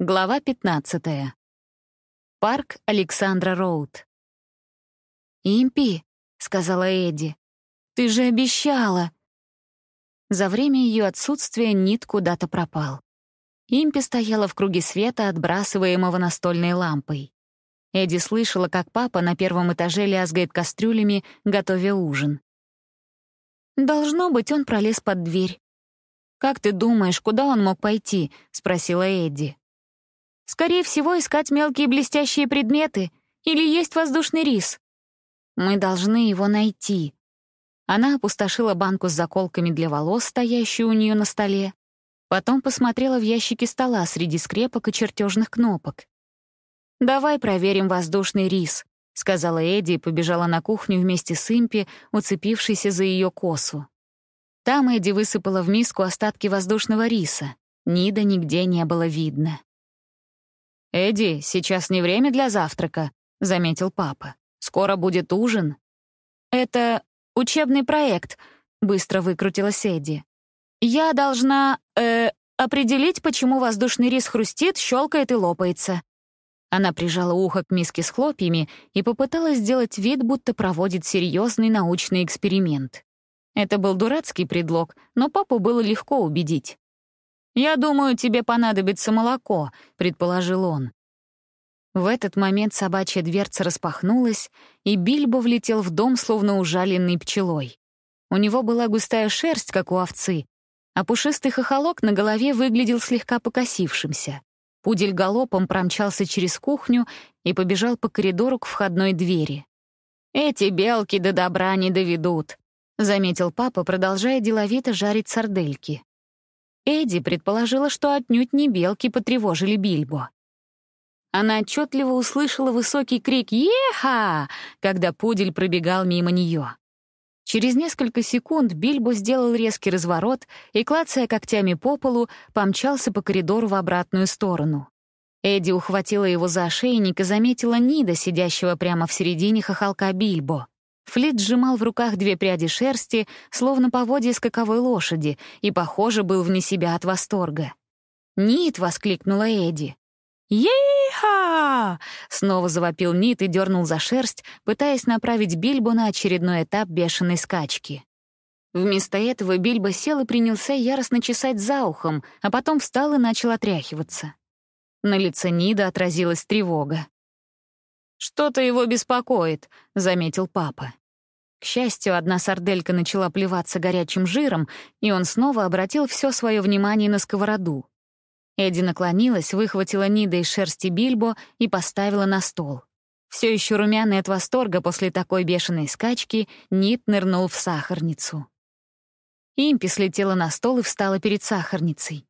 Глава 15. Парк Александра Роуд. «Импи», — сказала Эдди, — «ты же обещала». За время ее отсутствия Нит куда-то пропал. Импи стояла в круге света, отбрасываемого настольной лампой. Эдди слышала, как папа на первом этаже лязгает кастрюлями, готовя ужин. «Должно быть, он пролез под дверь». «Как ты думаешь, куда он мог пойти?» — спросила Эдди. Скорее всего, искать мелкие блестящие предметы или есть воздушный рис. Мы должны его найти. Она опустошила банку с заколками для волос, стоящую у нее на столе. Потом посмотрела в ящики стола среди скрепок и чертежных кнопок. «Давай проверим воздушный рис», — сказала Эдди и побежала на кухню вместе с Импи, уцепившейся за ее косу. Там Эдди высыпала в миску остатки воздушного риса. Нида нигде не было видно. «Эдди, сейчас не время для завтрака», — заметил папа. «Скоро будет ужин». «Это учебный проект», — быстро выкрутилась Эдди. «Я должна, э, определить, почему воздушный рис хрустит, щелкает и лопается». Она прижала ухо к миске с хлопьями и попыталась сделать вид, будто проводит серьезный научный эксперимент. Это был дурацкий предлог, но папу было легко убедить. «Я думаю, тебе понадобится молоко», — предположил он. В этот момент собачья дверца распахнулась, и Бильбо влетел в дом, словно ужаленный пчелой. У него была густая шерсть, как у овцы, а пушистый хохолок на голове выглядел слегка покосившимся. Пудель галопом промчался через кухню и побежал по коридору к входной двери. «Эти белки до добра не доведут», — заметил папа, продолжая деловито жарить сардельки. Эдди предположила, что отнюдь не белки потревожили Бильбо. Она отчетливо услышала высокий крик «Еха!», когда пудель пробегал мимо нее. Через несколько секунд Бильбо сделал резкий разворот и, клацая когтями по полу, помчался по коридору в обратную сторону. Эдди ухватила его за ошейник и заметила Нида, сидящего прямо в середине хохолка Бильбо. Флит сжимал в руках две пряди шерсти, словно поводья скаковой лошади, и, похоже, был вне себя от восторга. «Нит!» — воскликнула Эдди. «Ей-ха!» — снова завопил Нит и дернул за шерсть, пытаясь направить Бильбо на очередной этап бешеной скачки. Вместо этого Бильбо сел и принялся яростно чесать за ухом, а потом встал и начал отряхиваться. На лице Нида отразилась тревога. «Что-то его беспокоит», — заметил папа. К счастью, одна сарделька начала плеваться горячим жиром, и он снова обратил все свое внимание на сковороду. Эдди наклонилась, выхватила Нида из шерсти Бильбо и поставила на стол. Все еще румяный от восторга после такой бешеной скачки, Нид нырнул в сахарницу. Импи слетела на стол и встала перед сахарницей.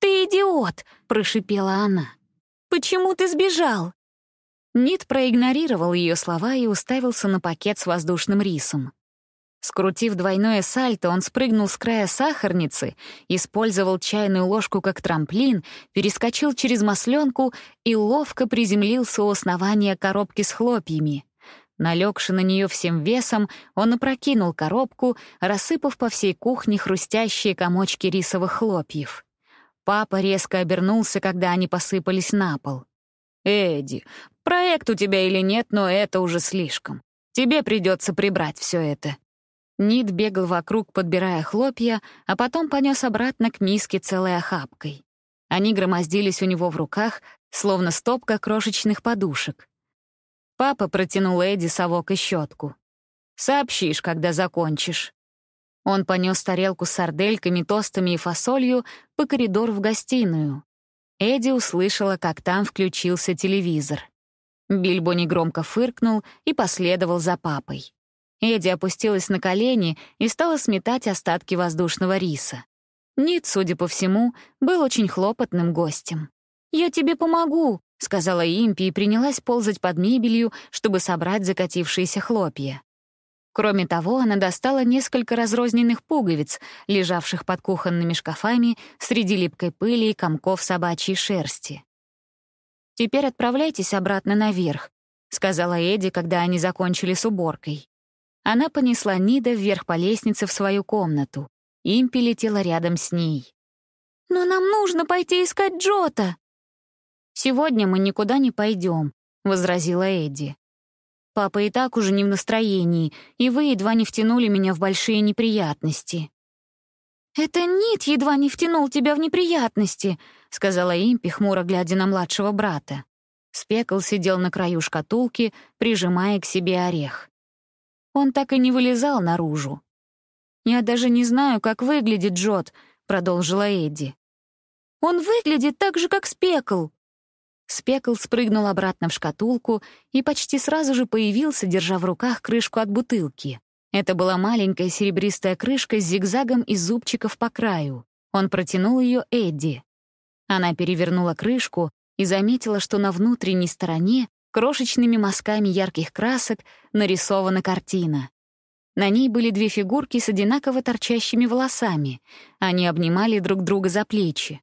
«Ты идиот!» — прошипела она. «Почему ты сбежал?» Нит проигнорировал ее слова и уставился на пакет с воздушным рисом. Скрутив двойное сальто, он спрыгнул с края сахарницы, использовал чайную ложку как трамплин, перескочил через масленку и ловко приземлился у основания коробки с хлопьями. Налегши на нее всем весом, он опрокинул коробку, рассыпав по всей кухне хрустящие комочки рисовых хлопьев. Папа резко обернулся, когда они посыпались на пол. «Эдди, проект у тебя или нет, но это уже слишком. Тебе придется прибрать все это». Нид бегал вокруг, подбирая хлопья, а потом понес обратно к миске целой охапкой. Они громоздились у него в руках, словно стопка крошечных подушек. Папа протянул Эдди совок и щетку. «Сообщишь, когда закончишь». Он понес тарелку с сардельками, тостами и фасолью по коридору в гостиную. Эдди услышала, как там включился телевизор. Бильбо негромко фыркнул и последовал за папой. Эдди опустилась на колени и стала сметать остатки воздушного риса. Нит, судя по всему, был очень хлопотным гостем. «Я тебе помогу», — сказала Импи и принялась ползать под мебелью, чтобы собрать закатившиеся хлопья. Кроме того, она достала несколько разрозненных пуговиц, лежавших под кухонными шкафами среди липкой пыли и комков собачьей шерсти. «Теперь отправляйтесь обратно наверх», — сказала Эдди, когда они закончили с уборкой. Она понесла Нида вверх по лестнице в свою комнату. Импи летела рядом с ней. «Но нам нужно пойти искать Джота!» «Сегодня мы никуда не пойдем», — возразила Эдди. «Папа и так уже не в настроении, и вы едва не втянули меня в большие неприятности». «Это Нит едва не втянул тебя в неприятности», — сказала Импи, хмуро глядя на младшего брата. Спекл сидел на краю шкатулки, прижимая к себе орех. Он так и не вылезал наружу. «Я даже не знаю, как выглядит Джот», — продолжила Эдди. «Он выглядит так же, как Спекл». Спекл спрыгнул обратно в шкатулку и почти сразу же появился, держа в руках крышку от бутылки. Это была маленькая серебристая крышка с зигзагом из зубчиков по краю. Он протянул ее Эдди. Она перевернула крышку и заметила, что на внутренней стороне крошечными мазками ярких красок нарисована картина. На ней были две фигурки с одинаково торчащими волосами. Они обнимали друг друга за плечи.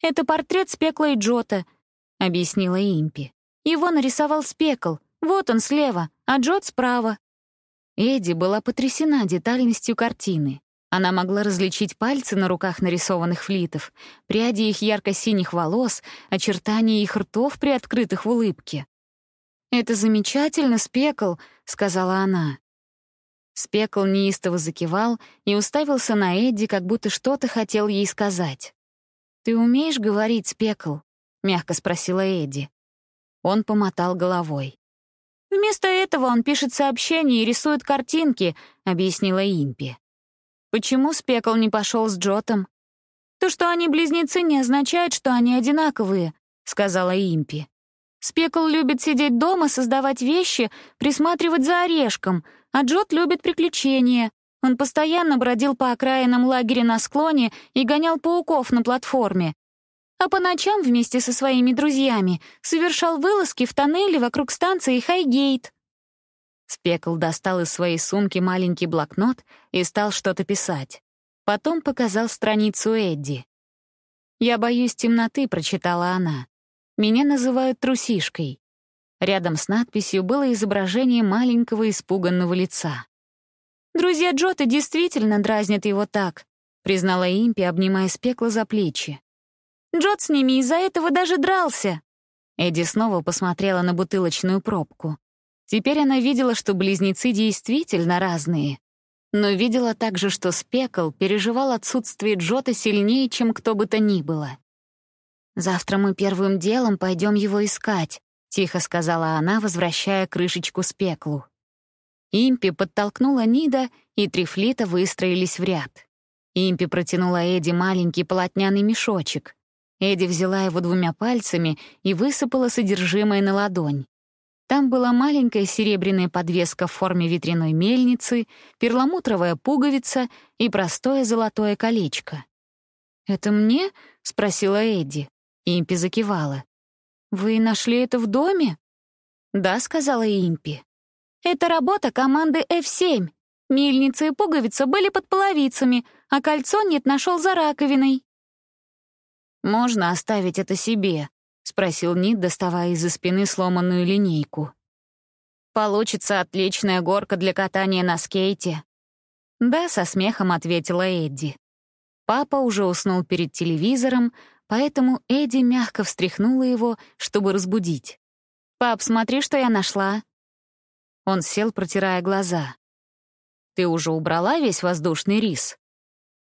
«Это портрет Спекла и Джота», — объяснила Импи. «Его нарисовал Спекл. Вот он слева, а Джот справа». Эдди была потрясена детальностью картины. Она могла различить пальцы на руках нарисованных флитов, пряди их ярко-синих волос, очертания их ртов, приоткрытых в улыбке. «Это замечательно, Спекл», — сказала она. Спекл неистово закивал и уставился на Эдди, как будто что-то хотел ей сказать. «Ты умеешь говорить, Спекл?» — мягко спросила Эдди. Он помотал головой. «Вместо этого он пишет сообщения и рисует картинки», — объяснила Импи. «Почему Спекл не пошел с Джотом?» «То, что они близнецы, не означает, что они одинаковые», — сказала Импи. «Спекл любит сидеть дома, создавать вещи, присматривать за орешком, а Джот любит приключения. Он постоянно бродил по окраинам лагеря на склоне и гонял пауков на платформе а по ночам вместе со своими друзьями совершал вылазки в тоннеле вокруг станции Хайгейт. Спекл достал из своей сумки маленький блокнот и стал что-то писать. Потом показал страницу Эдди. «Я боюсь темноты», — прочитала она. «Меня называют трусишкой». Рядом с надписью было изображение маленького испуганного лица. «Друзья Джота действительно дразнят его так», — признала Импи, обнимая Спекла за плечи. Джот с ними из-за этого даже дрался». Эдди снова посмотрела на бутылочную пробку. Теперь она видела, что близнецы действительно разные. Но видела также, что Спекл переживал отсутствие Джота сильнее, чем кто бы то ни было. «Завтра мы первым делом пойдем его искать», — тихо сказала она, возвращая крышечку Спеклу. Импи подтолкнула Нида, и три флита выстроились в ряд. Импи протянула Эдди маленький полотняный мешочек. Эдди взяла его двумя пальцами и высыпала содержимое на ладонь. Там была маленькая серебряная подвеска в форме ветряной мельницы, перламутровая пуговица и простое золотое колечко. «Это мне?» — спросила Эдди. Импи закивала. «Вы нашли это в доме?» «Да», — сказала Импи. «Это работа команды F7. Мельница и пуговица были под половицами, а кольцо нет нашел за раковиной». «Можно оставить это себе?» — спросил Нид, доставая из-за спины сломанную линейку. «Получится отличная горка для катания на скейте». «Да», — со смехом ответила Эдди. Папа уже уснул перед телевизором, поэтому Эдди мягко встряхнула его, чтобы разбудить. «Пап, смотри, что я нашла». Он сел, протирая глаза. «Ты уже убрала весь воздушный рис?»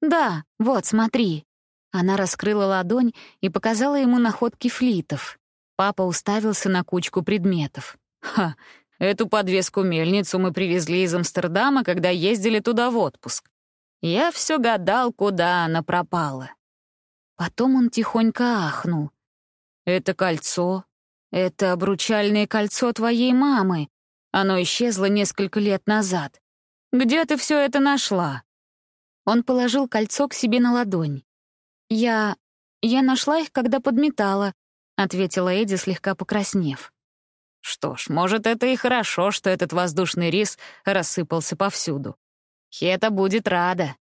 «Да, вот, смотри». Она раскрыла ладонь и показала ему находки флитов. Папа уставился на кучку предметов. «Ха, эту подвеску-мельницу мы привезли из Амстердама, когда ездили туда в отпуск. Я все гадал, куда она пропала». Потом он тихонько ахнул. «Это кольцо. Это обручальное кольцо твоей мамы. Оно исчезло несколько лет назад. Где ты все это нашла?» Он положил кольцо к себе на ладонь. «Я... я нашла их, когда подметала», — ответила Эдди, слегка покраснев. «Что ж, может, это и хорошо, что этот воздушный рис рассыпался повсюду. Хета будет рада».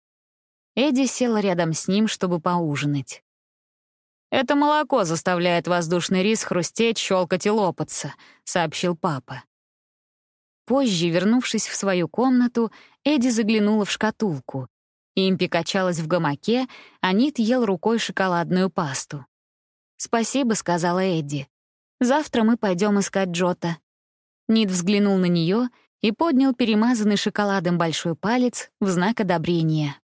Эдди села рядом с ним, чтобы поужинать. «Это молоко заставляет воздушный рис хрустеть, щелкать и лопаться», — сообщил папа. Позже, вернувшись в свою комнату, Эдди заглянула в шкатулку. Импи качалась в гамаке, а Нит ел рукой шоколадную пасту. «Спасибо», — сказала Эдди. Завтра мы пойдем искать Джота». Нид взглянул на нее и поднял перемазанный шоколадом большой палец в знак одобрения.